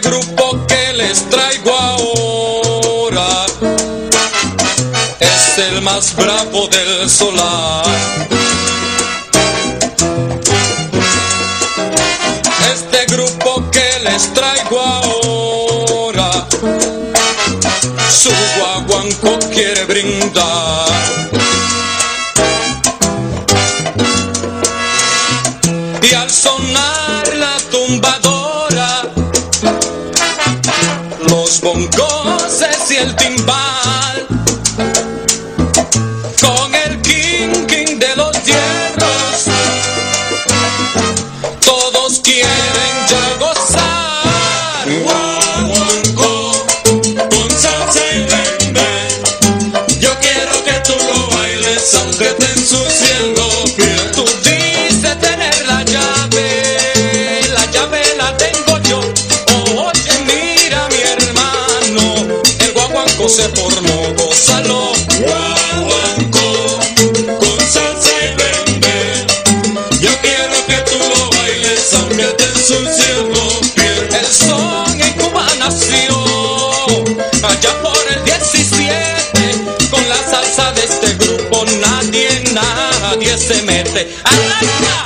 grupo que les traigo ahora es el más bravo del solar. Este grupo que les traigo ahora, su guaguanco quiere brindar. El timbal, con el king king de los hierros, todos quieren ya gozar. Guaguancó, con salsa y bembe, yo quiero que tú lo bailes aunque guaguanco se formó, gózalo. Guaguanco, con salsa y bembe, yo quiero que tú lo bailes aunque te ensucien los pies. El son en Cuba nació, allá por el 17, con la salsa de este grupo nadie, nadie se mete. ¡Arranca!